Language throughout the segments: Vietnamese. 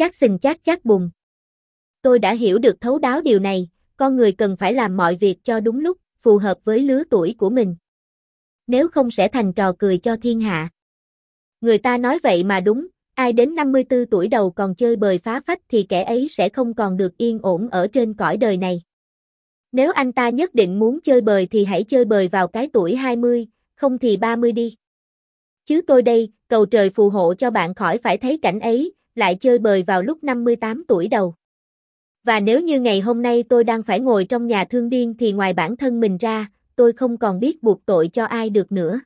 Chắc xình chắc chắc bùng. Tôi đã hiểu được thấu đáo điều này, con người cần phải làm mọi việc cho đúng lúc, phù hợp với lứa tuổi của mình. Nếu không sẽ thành trò cười cho thiên hạ. Người ta nói vậy mà đúng, ai đến 54 tuổi đầu còn chơi bời phá phách thì kẻ ấy sẽ không còn được yên ổn ở trên cõi đời này. Nếu anh ta nhất định muốn chơi bời thì hãy chơi bời vào cái tuổi 20, không thì 30 đi. Chứ tôi đây, cầu trời phù hộ cho bạn khỏi phải thấy cảnh ấy, lại chơi bời vào lúc 58 tuổi đầu. Và nếu như ngày hôm nay tôi đang phải ngồi trong nhà thương điên thì ngoài bản thân mình ra, tôi không còn biết buộc tội cho ai được nữa.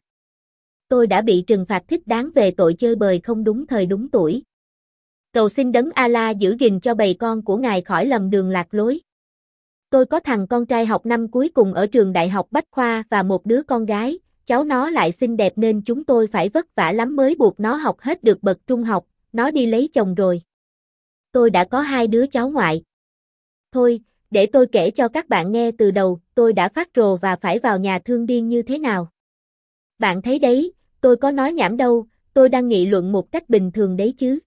Tôi đã bị trừng phạt thích đáng về tội chơi bời không đúng thời đúng tuổi. Cầu xin đấng A-la giữ gìn cho bầy con của ngài khỏi lầm đường lạc lối. Tôi có thằng con trai học năm cuối cùng ở trường đại học Bách Khoa và một đứa con gái, cháu nó lại xinh đẹp nên chúng tôi phải vất vả lắm mới buộc nó học hết được bậc trung học, nó đi lấy chồng rồi. Tôi đã có hai đứa cháu ngoại. Thôi, để tôi kể cho các bạn nghe từ đầu, tôi đã phát rồ và phải vào nhà thương điên như thế nào. Bạn thấy đấy, tôi có nói nhảm đâu, tôi đang nghị luận một cách bình thường đấy chứ.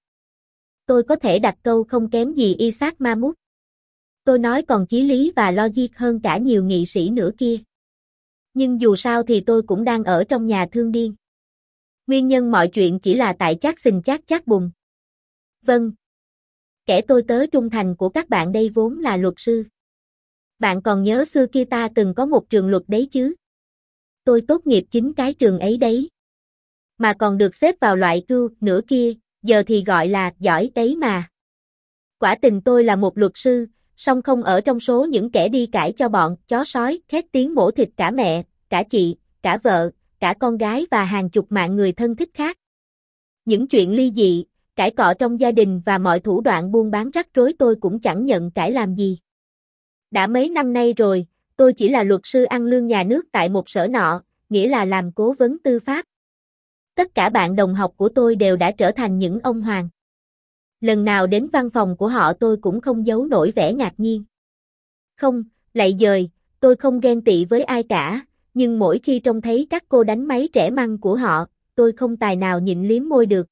Tôi có thể đặt câu không kém gì Isaac Mammoth. Tôi nói còn chí lý và logic hơn cả nhiều nghị sĩ nữa kia. Nhưng dù sao thì tôi cũng đang ở trong nhà thương điên. Nguyên nhân mọi chuyện chỉ là tại chắc xình chắc chắc bùng. Vâng. Kẻ tôi tớ trung thành của các bạn đây vốn là luật sư. Bạn còn nhớ xưa kia ta từng có một trường luật đấy chứ? Tôi tốt nghiệp chính cái trường ấy đấy. Mà còn được xếp vào loại cưu, nửa kia, giờ thì gọi là giỏi đấy mà. Quả tình tôi là một luật sư, song không ở trong số những kẻ đi cãi cho bọn chó sói, khét tiếng mổ thịt cả mẹ, cả chị, cả vợ, cả con gái và hàng chục mạng người thân thích khác. Những chuyện ly dị, cãi cọ trong gia đình và mọi thủ đoạn buôn bán rắc rối tôi cũng chẳng nhận cãi làm gì. Đã mấy năm nay rồi, tôi chỉ là luật sư ăn lương nhà nước tại một sở nọ, nghĩa là làm cố vấn tư pháp. Tất cả bạn đồng học của tôi đều đã trở thành những ông hoàng. Lần nào đến văn phòng của họ tôi cũng không giấu nổi vẻ ngạc nhiên. Không, lại dời, tôi không ghen tị với ai cả, nhưng mỗi khi trông thấy các cô đánh máy trẻ măng của họ, tôi không tài nào nhịn liếm môi được.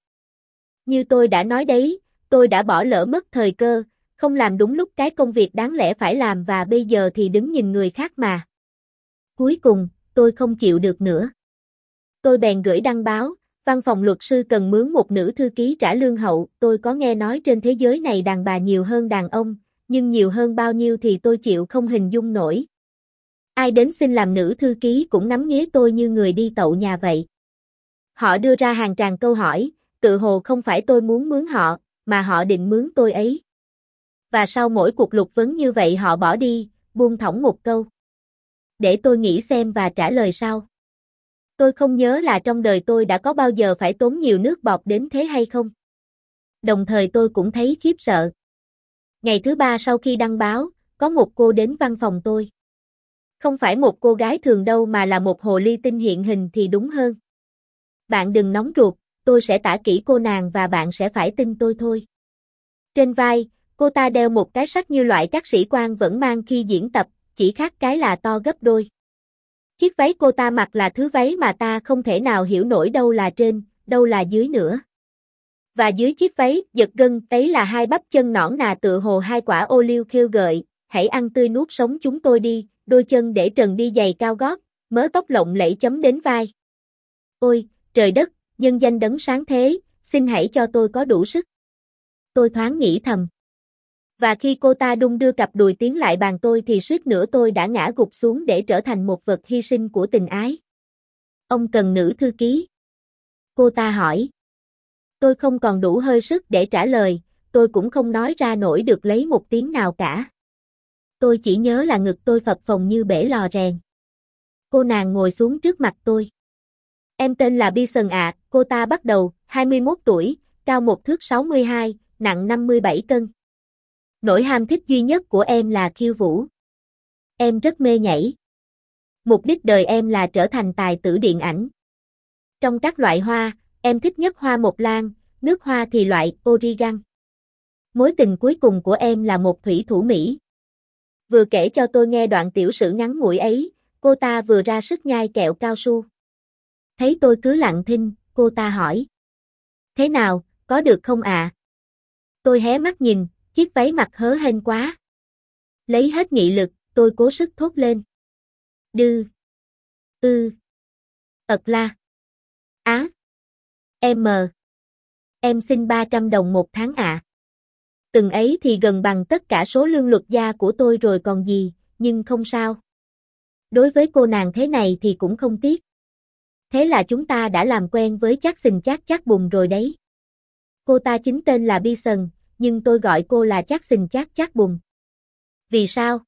Như tôi đã nói đấy, tôi đã bỏ lỡ mất thời cơ, không làm đúng lúc cái công việc đáng lẽ phải làm và bây giờ thì đứng nhìn người khác mà. Cuối cùng, tôi không chịu được nữa. Tôi bèn gửi đăng báo, văn phòng luật sư cần mướn một nữ thư ký trả lương hậu, tôi có nghe nói trên thế giới này đàn bà nhiều hơn đàn ông, nhưng nhiều hơn bao nhiêu thì tôi chịu không hình dung nổi. Ai đến xin làm nữ thư ký cũng nắm nghía tôi như người đi tậu nhà vậy. Họ đưa ra hàng tràng câu hỏi, tự hồ không phải tôi muốn mướn họ, mà họ định mướn tôi ấy. Và sau mỗi cuộc lục vấn như vậy họ bỏ đi, buông thõng một câu. Để tôi nghĩ xem và trả lời sau. Tôi không nhớ là trong đời tôi đã có bao giờ phải tốn nhiều nước bọt đến thế hay không. Đồng thời tôi cũng thấy khiếp sợ. Ngày thứ ba sau khi đăng báo, có một cô đến văn phòng tôi. Không phải một cô gái thường đâu mà là một hồ ly tinh hiện hình thì đúng hơn. Bạn đừng nóng ruột, tôi sẽ tả kỹ cô nàng và bạn sẽ phải tin tôi thôi. Trên vai, cô ta đeo một cái sắt như loại các sĩ quan vẫn mang khi diễn tập, chỉ khác cái là to gấp đôi. Chiếc váy cô ta mặc là thứ váy mà ta không thể nào hiểu nổi đâu là trên, đâu là dưới nữa. Và dưới chiếc váy, giật gân, ấy là hai bắp chân nõn nà tựa hồ hai quả ô liu khêu gợi, hãy ăn tươi nuốt sống chúng tôi đi, đôi chân để trần đi giày cao gót, mớ tóc lộng lẫy chấm đến vai. Ôi, trời đất, nhân danh đấng sáng thế, xin hãy cho tôi có đủ sức. Tôi thoáng nghĩ thầm. Và khi cô ta đung đưa cặp đùi tiến lại bàn tôi thì suýt nữa tôi đã ngã gục xuống để trở thành một vật hy sinh của tình ái. Ông cần nữ thư ký. Cô ta hỏi. Tôi không còn đủ hơi sức để trả lời, tôi cũng không nói ra nổi được lấy một tiếng nào cả. Tôi chỉ nhớ là ngực tôi phập phồng như bể lò rèn. Cô nàng ngồi xuống trước mặt tôi. Em tên là Bison ạ, cô ta bắt đầu, 21 tuổi, cao một thước 62, nặng 57 cân. Nỗi ham thích duy nhất của em là khiêu vũ. Em rất mê nhảy. Mục đích đời em là trở thành tài tử điện ảnh. Trong các loại hoa, em thích nhất hoa mộc lan, nước hoa thì loại origan. Mối tình cuối cùng của em là một thủy thủ Mỹ. Vừa kể cho tôi nghe đoạn tiểu sử ngắn ngủi ấy, cô ta vừa ra sức nhai kẹo cao su. Thấy tôi cứ lặng thinh, cô ta hỏi. Thế nào, có được không ạ? À? Tôi hé mắt nhìn, chiếc váy mặc hớ hên quá. Lấy hết nghị lực, tôi cố sức thốt lên. Đư. Ư. ật la. Á. Em Em xin 300 đồng một tháng ạ. Từng ấy thì gần bằng tất cả số lương luật gia của tôi rồi còn gì, nhưng không sao. Đối với cô nàng thế này thì cũng không tiếc. Thế là chúng ta đã làm quen với chắc xình chắc chắc bùng rồi đấy. Cô ta chính tên là Bison, nhưng tôi gọi cô là chắc xình chắc chắc bùng. Vì sao?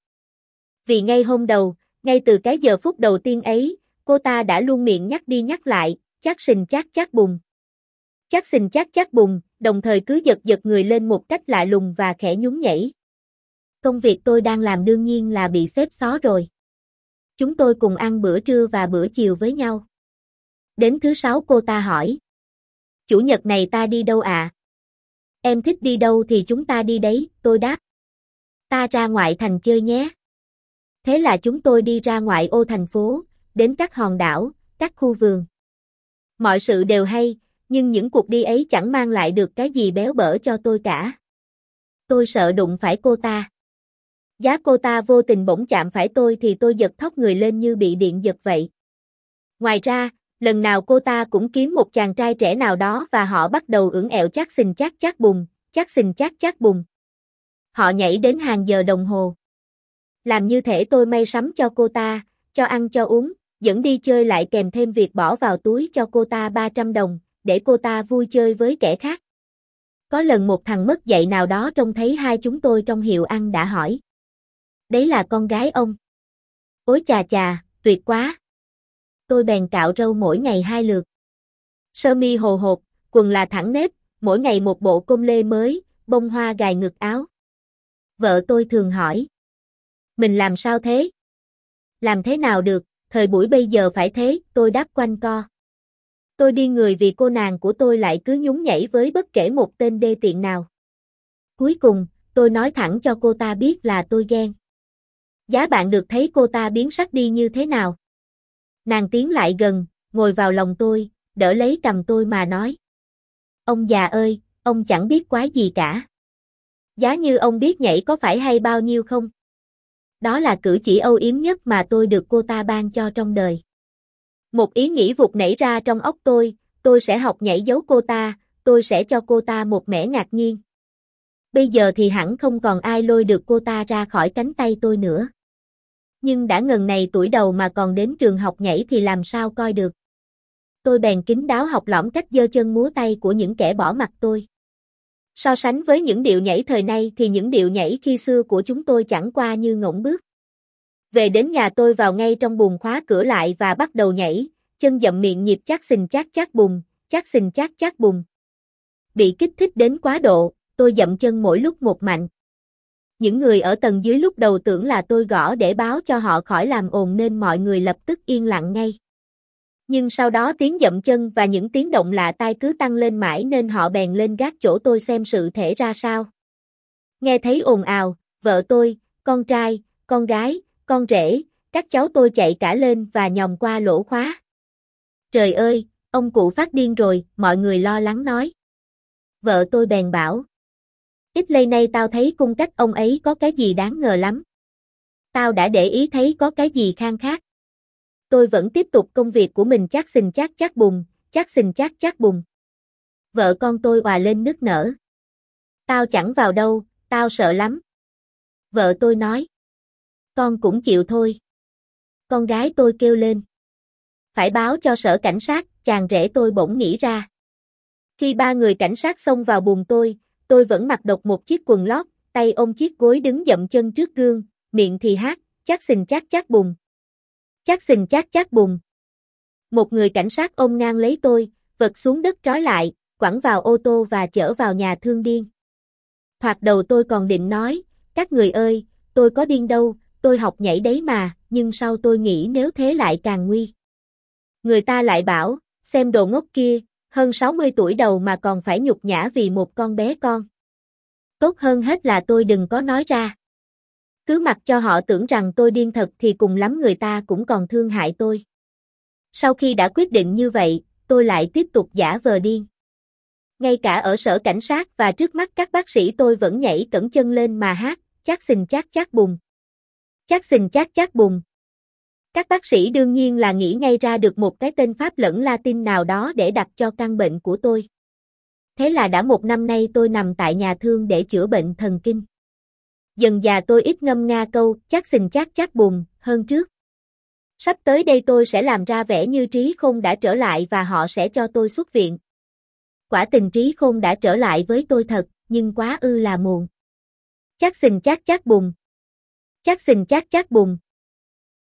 Vì ngay hôm đầu, ngay từ cái giờ phút đầu tiên ấy, cô ta đã luôn miệng nhắc đi nhắc lại, chắc xình chắc chắc bùng. Chắc xình chắc chắc bùng, đồng thời cứ giật giật người lên một cách lạ lùng và khẽ nhún nhảy. Công việc tôi đang làm đương nhiên là bị xếp xó rồi. Chúng tôi cùng ăn bữa trưa và bữa chiều với nhau. Đến thứ sáu cô ta hỏi. Chủ nhật này ta đi đâu à? Em thích đi đâu thì chúng ta đi đấy, tôi đáp. Ta ra ngoại thành chơi nhé. Thế là chúng tôi đi ra ngoại ô thành phố, đến các hòn đảo, các khu vườn. Mọi sự đều hay, nhưng những cuộc đi ấy chẳng mang lại được cái gì béo bở cho tôi cả. Tôi sợ đụng phải cô ta. Giá cô ta vô tình bỗng chạm phải tôi thì tôi giật thóc người lên như bị điện giật vậy. Ngoài ra, lần nào cô ta cũng kiếm một chàng trai trẻ nào đó và họ bắt đầu ưỡn ẹo chắc xình chắc chắc bùng, chắc xình chắc chắc bùng. Họ nhảy đến hàng giờ đồng hồ. Làm như thể tôi may sắm cho cô ta, cho ăn cho uống, dẫn đi chơi lại kèm thêm việc bỏ vào túi cho cô ta 300 đồng, để cô ta vui chơi với kẻ khác. Có lần một thằng mất dạy nào đó trông thấy hai chúng tôi trong hiệu ăn đã hỏi. Đấy là con gái ông. Ôi chà chà, tuyệt quá. Tôi bèn cạo râu mỗi ngày hai lượt. Sơ mi hồ hộp, quần là thẳng nếp, mỗi ngày một bộ công lê mới, bông hoa gài ngực áo. Vợ tôi thường hỏi. Mình làm sao thế? Làm thế nào được, thời buổi bây giờ phải thế, tôi đáp quanh co. Tôi đi người vì cô nàng của tôi lại cứ nhún nhảy với bất kể một tên đê tiện nào. Cuối cùng, tôi nói thẳng cho cô ta biết là tôi ghen. Giá bạn được thấy cô ta biến sắc đi như thế nào? Nàng tiến lại gần, ngồi vào lòng tôi, đỡ lấy cầm tôi mà nói. Ông già ơi, ông chẳng biết quái gì cả. Giá như ông biết nhảy có phải hay bao nhiêu không? Đó là cử chỉ âu yếm nhất mà tôi được cô ta ban cho trong đời. Một ý nghĩ vụt nảy ra trong óc tôi, tôi sẽ học nhảy giấu cô ta, tôi sẽ cho cô ta một mẻ ngạc nhiên. Bây giờ thì hẳn không còn ai lôi được cô ta ra khỏi cánh tay tôi nữa. Nhưng đã ngần này tuổi đầu mà còn đến trường học nhảy thì làm sao coi được. Tôi bèn kính đáo học lõm cách giơ chân múa tay của những kẻ bỏ mặt tôi. So sánh với những điệu nhảy thời nay thì những điệu nhảy khi xưa của chúng tôi chẳng qua như ngỗng bước. Về đến nhà tôi vào ngay trong buồng khóa cửa lại và bắt đầu nhảy, chân dậm miệng nhịp chắc xình chắc chắc bùng, chắc xình chắc chắc bùng. Bị kích thích đến quá độ, tôi dậm chân mỗi lúc một mạnh. Những người ở tầng dưới lúc đầu tưởng là tôi gõ để báo cho họ khỏi làm ồn nên mọi người lập tức yên lặng ngay. Nhưng sau đó tiếng dậm chân và những tiếng động lạ tai cứ tăng lên mãi nên họ bèn lên gác chỗ tôi xem sự thể ra sao. Nghe thấy ồn ào, vợ tôi, con trai, con gái, con rể, các cháu tôi chạy cả lên và nhòm qua lỗ khóa. Trời ơi, ông cụ phát điên rồi, mọi người lo lắng nói. Vợ tôi bèn bảo. Ít lây nay tao thấy cung cách ông ấy có cái gì đáng ngờ lắm. Tao đã để ý thấy có cái gì khang khác. Tôi vẫn tiếp tục công việc của mình chắc xình chắc chắc bùng, chắc xình chắc chắc bùng. Vợ con tôi hòa lên nước nở. Tao chẳng vào đâu, tao sợ lắm. Vợ tôi nói. Con cũng chịu thôi. Con gái tôi kêu lên. Phải báo cho sở cảnh sát, chàng rể tôi bỗng nghĩ ra. Khi ba người cảnh sát xông vào buồng tôi, tôi vẫn mặc độc một chiếc quần lót, tay ôm chiếc gối đứng dậm chân trước gương, miệng thì hát, chắc xình chắc chắc bùng. Chắc xình chắc chắc bùng. Một người cảnh sát ôm ngang lấy tôi, vật xuống đất trói lại, quẳng vào ô tô và chở vào nhà thương điên. Thoạt đầu tôi còn định nói, các người ơi, tôi có điên đâu, tôi học nhảy đấy mà, nhưng sau tôi nghĩ nếu thế lại càng nguy. Người ta lại bảo, xem đồ ngốc kia, hơn 60 tuổi đầu mà còn phải nhục nhã vì một con bé con. Tốt hơn hết là tôi đừng có nói ra. Cứ mặc cho họ tưởng rằng tôi điên thật thì cùng lắm người ta cũng còn thương hại tôi. Sau khi đã quyết định như vậy, tôi lại tiếp tục giả vờ điên. Ngay cả ở sở cảnh sát và trước mắt các bác sĩ tôi vẫn nhảy cẩn chân lên mà hát, chát xình chát chát bùng. Chát xình chát chát bùng. Các bác sĩ đương nhiên là nghĩ ngay ra được một cái tên Pháp lẫn Latin nào đó để đặt cho căn bệnh của tôi. Thế là đã một năm nay tôi nằm tại nhà thương để chữa bệnh thần kinh. Dần già tôi ít ngâm nga câu, chắc xình chắc chắc buồn hơn trước. Sắp tới đây tôi sẽ làm ra vẻ như trí khôn đã trở lại và họ sẽ cho tôi xuất viện. Quả tình trí khôn đã trở lại với tôi thật, nhưng quá ư là muộn. Chắc xình chắc chắc buồn, Chắc xình chắc chắc buồn.